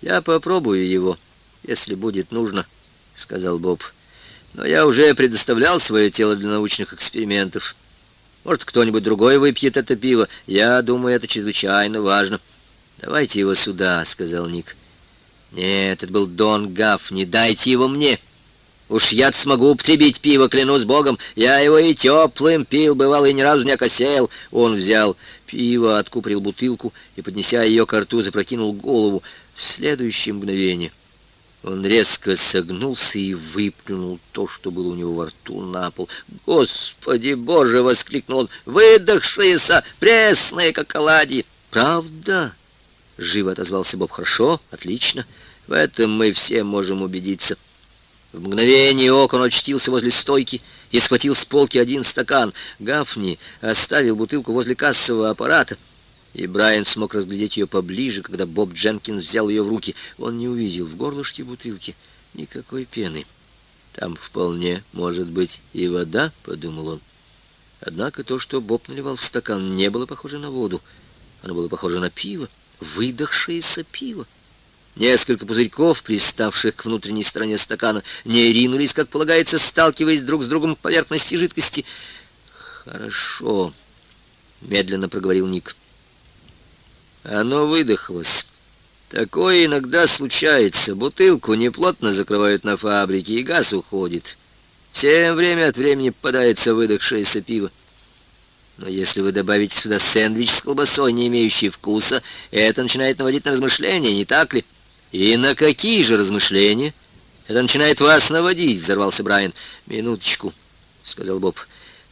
«Я попробую его, если будет нужно», — сказал Боб. «Но я уже предоставлял свое тело для научных экспериментов. Может, кто-нибудь другой выпьет это пиво. Я думаю, это чрезвычайно важно». «Давайте его сюда», — сказал Ник. «Нет, это был Дон Гаф. Не дайте его мне. Уж я смогу употребить пиво, клянусь богом. Я его и теплым пил, бывал, и ни разу не окосел». Он взял пиво, откупорил бутылку и, поднеся ее к рту, запрокинул голову. В следующее мгновение он резко согнулся и выплюнул то, что было у него во рту, на пол. «Господи Боже!» — воскликнул он. «Выдохшиеся, пресные, как оладьи!» «Правда?» — живо отозвался Боб. «Хорошо, отлично. В этом мы все можем убедиться». В мгновение ока он очтился возле стойки и схватил с полки один стакан. Гафни оставил бутылку возле кассового аппарата — и Брайан смог разглядеть ее поближе, когда Боб Дженкинс взял ее в руки. Он не увидел в горлышке бутылки никакой пены. «Там вполне может быть и вода», — подумал он. Однако то, что Боб наливал в стакан, не было похоже на воду. Оно было похоже на пиво, выдохшееся пиво. Несколько пузырьков, приставших к внутренней стороне стакана, не ринулись, как полагается, сталкиваясь друг с другом к поверхности жидкости. «Хорошо», — медленно проговорил Ник. Оно выдохлось. Такое иногда случается. Бутылку неплотно закрывают на фабрике, и газ уходит. Всем время от времени попадается выдохшееся пиво. Но если вы добавите сюда сэндвич с колбасой, не имеющий вкуса, это начинает наводить на размышления, не так ли? И на какие же размышления? Это начинает вас наводить, взорвался Брайан. Минуточку, сказал Боб.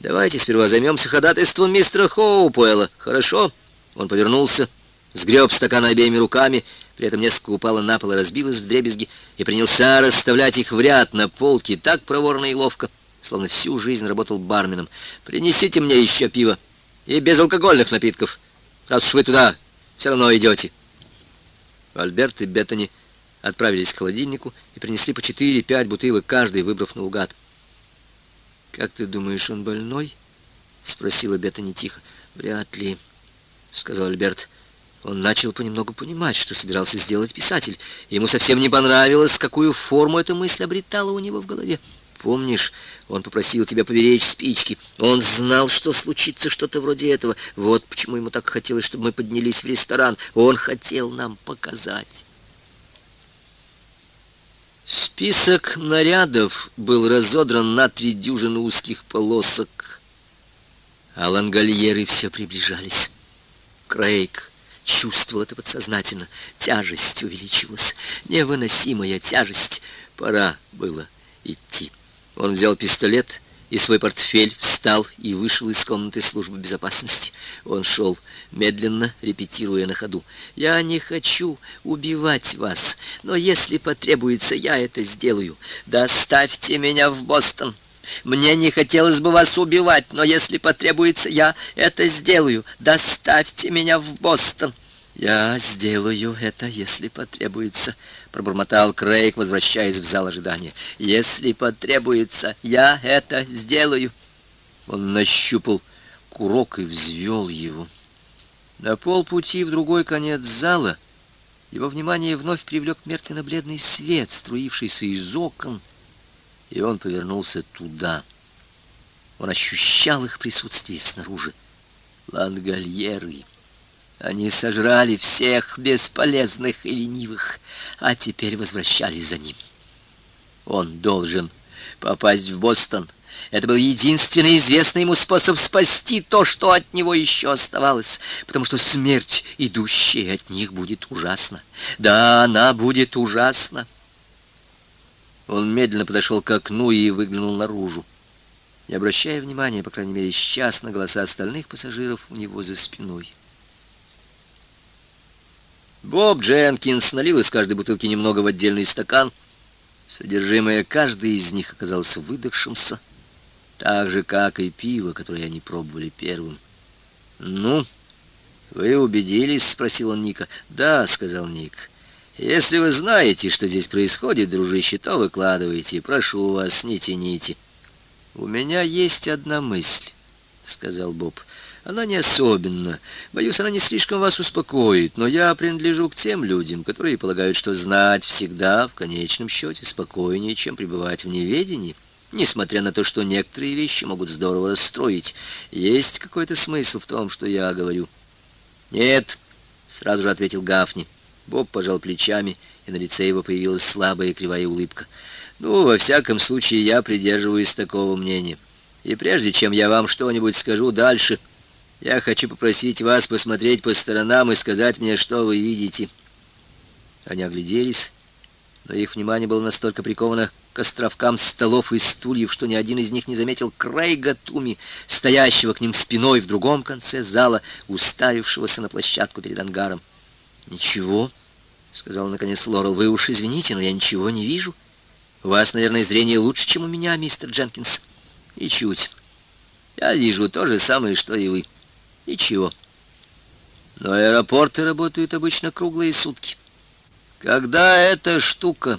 Давайте сперва займемся ходатайством мистера Хоупуэлла. Хорошо? Он повернулся сгреб стакан обеими руками, при этом несколько упало на пол и разбилось в дребезги, и принялся расставлять их в ряд на полке так проворно и ловко, словно всю жизнь работал барменом. «Принесите мне еще пиво и безалкогольных напитков, раз уж вы туда все равно идете». Альберт и Беттани отправились к холодильнику и принесли по четыре-пять бутылок каждый, выбрав наугад. «Как ты думаешь, он больной?» — спросила Беттани тихо. «Вряд ли», — сказал Альберт. Он начал понемногу понимать, что собирался сделать писатель. Ему совсем не понравилось, какую форму эта мысль обретала у него в голове. Помнишь, он попросил тебя поберечь спички. Он знал, что случится что-то вроде этого. Вот почему ему так хотелось, чтобы мы поднялись в ресторан. Он хотел нам показать. Список нарядов был разодран на три дюжины узких полосок, а лангольеры все приближались. Крейг чувствовал это подсознательно. Тяжесть увеличилась, невыносимая тяжесть. Пора было идти. Он взял пистолет и свой портфель, встал и вышел из комнаты службы безопасности. Он шел, медленно репетируя на ходу. «Я не хочу убивать вас, но если потребуется, я это сделаю. Доставьте меня в Бостон!» Мне не хотелось бы вас убивать, но если потребуется, я это сделаю. Доставьте меня в Бостон. Я сделаю это, если потребуется, пробормотал Крейг, возвращаясь в зал ожидания. Если потребуется, я это сделаю. Он нащупал курок и взвел его. На полпути в другой конец зала его внимание вновь привлек мертвенно-бледный свет, струившийся из окон, и он повернулся туда. Он ощущал их присутствие снаружи. Лангольеры. Они сожрали всех бесполезных и ленивых, а теперь возвращались за ним. Он должен попасть в Бостон. Это был единственный известный ему способ спасти то, что от него еще оставалось, потому что смерть, идущая от них, будет ужасна. Да, она будет ужасна. Он медленно подошел к окну и выглянул наружу, не обращая внимания, по крайней мере, сейчас на голоса остальных пассажиров у него за спиной. Боб Дженкинс налил из каждой бутылки немного в отдельный стакан. Содержимое каждой из них оказалось выдохшимся, так же, как и пиво, которое они пробовали первым. «Ну, вы убедились?» — спросил он Ника. «Да», — сказал Ник. Если вы знаете, что здесь происходит, дружище, то выкладывайте. Прошу вас, не тяните. У меня есть одна мысль, сказал Боб. Она не особенно. Боюсь, она не слишком вас успокоит, но я принадлежу к тем людям, которые полагают, что знать всегда в конечном счете спокойнее, чем пребывать в неведении. Несмотря на то, что некоторые вещи могут здорово расстроить, есть какой-то смысл в том, что я говорю. Нет, сразу же ответил Гафни. Боб пожал плечами, и на лице его появилась слабая кривая улыбка. Ну, во всяком случае, я придерживаюсь такого мнения. И прежде чем я вам что-нибудь скажу дальше, я хочу попросить вас посмотреть по сторонам и сказать мне, что вы видите. Они огляделись, но их внимание было настолько приковано к островкам столов и стульев, что ни один из них не заметил Крейга Туми, стоящего к ним спиной в другом конце зала, уставившегося на площадку перед ангаром. «Ничего», — сказал наконец Лорел, — «вы уж извините, но я ничего не вижу. У вас, наверное, зрение лучше, чем у меня, мистер Дженкинс». «Ничуть. Я вижу то же самое, что и вы». Ничего. Но аэропорты работают обычно круглые сутки. Когда эта штука,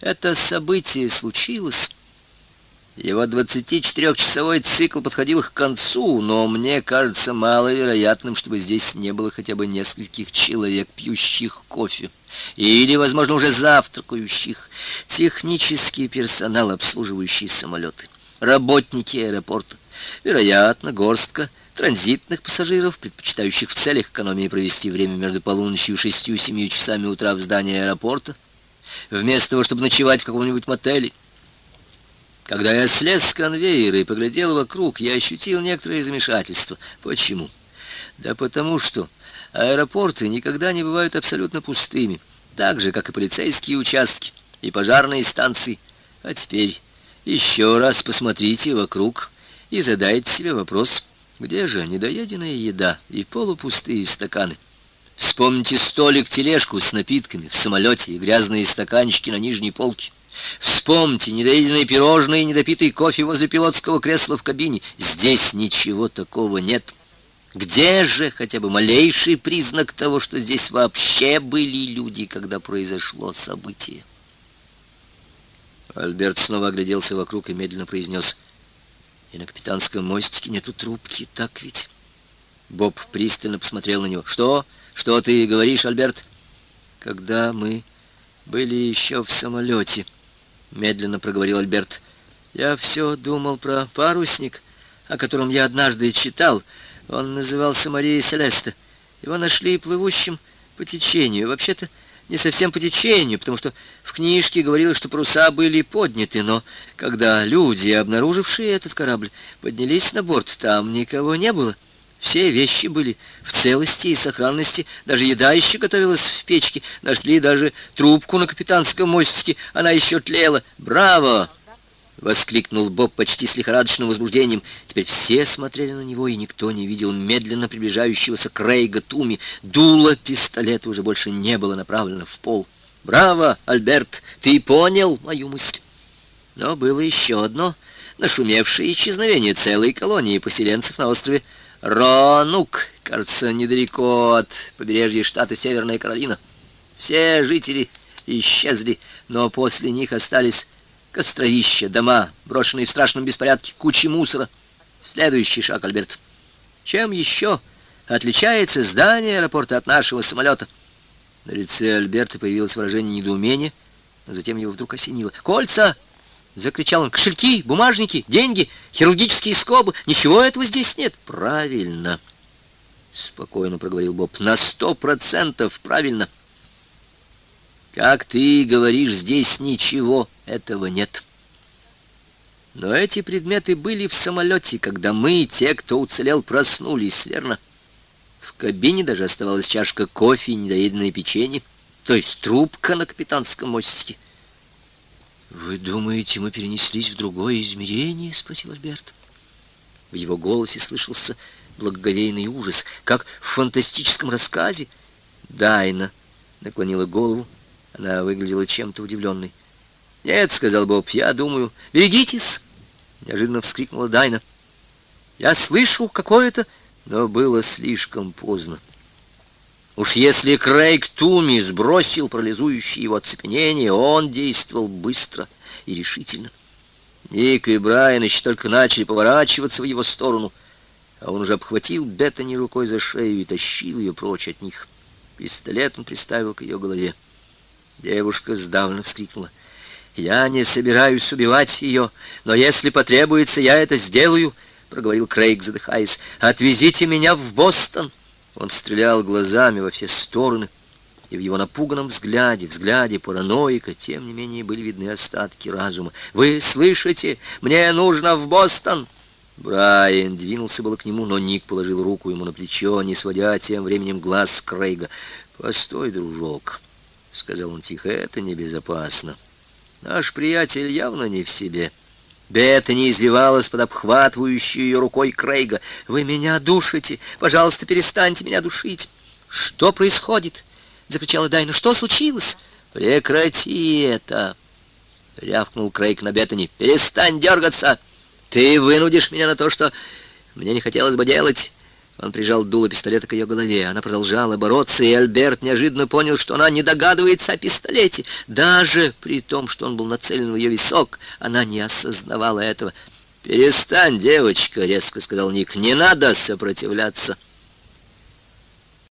это событие случилось, его 24-часовой цикл подходил к концу, но мне кажется маловероятным, чтобы здесь не было хотя бы нескольких человек, пьющих кофе, или, возможно, уже завтракающих, технический персонал, обслуживающий самолеты, работники аэропорта, вероятно, горстка транзитных пассажиров, предпочитающих в целях экономии провести время между полуночью и шестью-семью часами утра в здании аэропорта, вместо того, чтобы ночевать в каком-нибудь мотеле. Когда я слез с конвейера и поглядел вокруг, я ощутил некоторое замешательство. Почему? Да потому что аэропорты никогда не бывают абсолютно пустыми, так же, как и полицейские участки и пожарные станции. А теперь еще раз посмотрите вокруг и задайте себе вопрос – где же недоеденная еда и полупустые стаканы? Вспомните столик-тележку с напитками в самолете и грязные стаканчики на нижней полке. Вспомните недоеденные пирожные и недопитый кофе возле пилотского кресла в кабине. Здесь ничего такого нет. Где же хотя бы малейший признак того, что здесь вообще были люди, когда произошло событие? Альберт снова огляделся вокруг и медленно произнес и на капитанском мостике нету трубки, так ведь? Боб пристально посмотрел на него. Что? Что ты говоришь, Альберт? Когда мы были еще в самолете, медленно проговорил Альберт, я все думал про парусник, о котором я однажды читал. Он назывался Мария Селеста. Его нашли плывущим по течению. Вообще-то не совсем по течению, потому что в книжке говорилось, что паруса были подняты, но когда люди, обнаружившие этот корабль, поднялись на борт, там никого не было. Все вещи были в целости и сохранности, даже еда еще готовилась в печке, нашли даже трубку на капитанском мостике, она еще тлела. Браво! — воскликнул Боб почти с лихорадочным возбуждением. Теперь все смотрели на него, и никто не видел медленно приближающегося Крейга Туми. Дуло пистолета уже больше не было направлено в пол. «Браво, Альберт, ты понял мою мысль?» Но было еще одно нашумевшее исчезновение целой колонии поселенцев на острове Ронук, кажется, недалеко от побережья штата Северная Каролина. Все жители исчезли, но после них остались Костровища, дома, брошенные в страшном беспорядке, кучи мусора. Следующий шаг, Альберт. Чем еще отличается здание аэропорта от нашего самолета? На лице Альберта появилось выражение недоумения, но затем его вдруг осенило. «Кольца!» — закричал он. «Кошельки, бумажники, деньги, хирургические скобы. Ничего этого здесь нет». «Правильно!» — спокойно проговорил Боб. «На сто процентов правильно!» Как ты говоришь, здесь ничего этого нет. Но эти предметы были в самолете, когда мы, те, кто уцелел, проснулись, верно? В кабине даже оставалась чашка кофе и недоеденное печенье, то есть трубка на капитанском мостике. «Вы думаете, мы перенеслись в другое измерение?» — спросил Альберт. В его голосе слышался благоговейный ужас, как в фантастическом рассказе. Дайна наклонила голову, она выглядела чем-то удивленной. «Нет», — сказал Боб, — «я думаю...» «Берегитесь!» — неожиданно вскрикнула Дайна. «Я слышу какое-то...» Но было слишком поздно. Уж если Крейг Туми сбросил парализующее его оцепенение, он действовал быстро и решительно. Ник и Брайан еще только начали поворачиваться в его сторону, а он уже обхватил Беттани рукой за шею и тащил ее прочь от них. Пистолет он приставил к ее голове. Девушка сдавленно вскрикнула. «Я не собираюсь убивать ее, но если потребуется, я это сделаю», — проговорил Крейг, задыхаясь. «Отвезите меня в Бостон!» Он стрелял глазами во все стороны, и в его напуганном взгляде, взгляде параноика, тем не менее были видны остатки разума. «Вы слышите? Мне нужно в Бостон!» Брайан двинулся было к нему, но Ник положил руку ему на плечо, не сводя тем временем глаз с Крейга. «Постой, дружок», — сказал он тихо, — «это небезопасно. Наш приятель явно не в себе». Бета не извивалась под обхватывающей ее рукой Крейга. «Вы меня душите! Пожалуйста, перестаньте меня душить!» «Что происходит?» — закричала Дайна. «Что случилось?» «Прекрати это!» — рявкнул Крейг на Беттани. «Перестань дергаться! Ты вынудишь меня на то, что мне не хотелось бы делать!» Он прижал дуло пистолета к ее голове. Она продолжала бороться, и Альберт неожиданно понял, что она не догадывается о пистолете. Даже при том, что он был нацелен в ее висок, она не осознавала этого. «Перестань, девочка!» — резко сказал Ник. «Не надо сопротивляться!»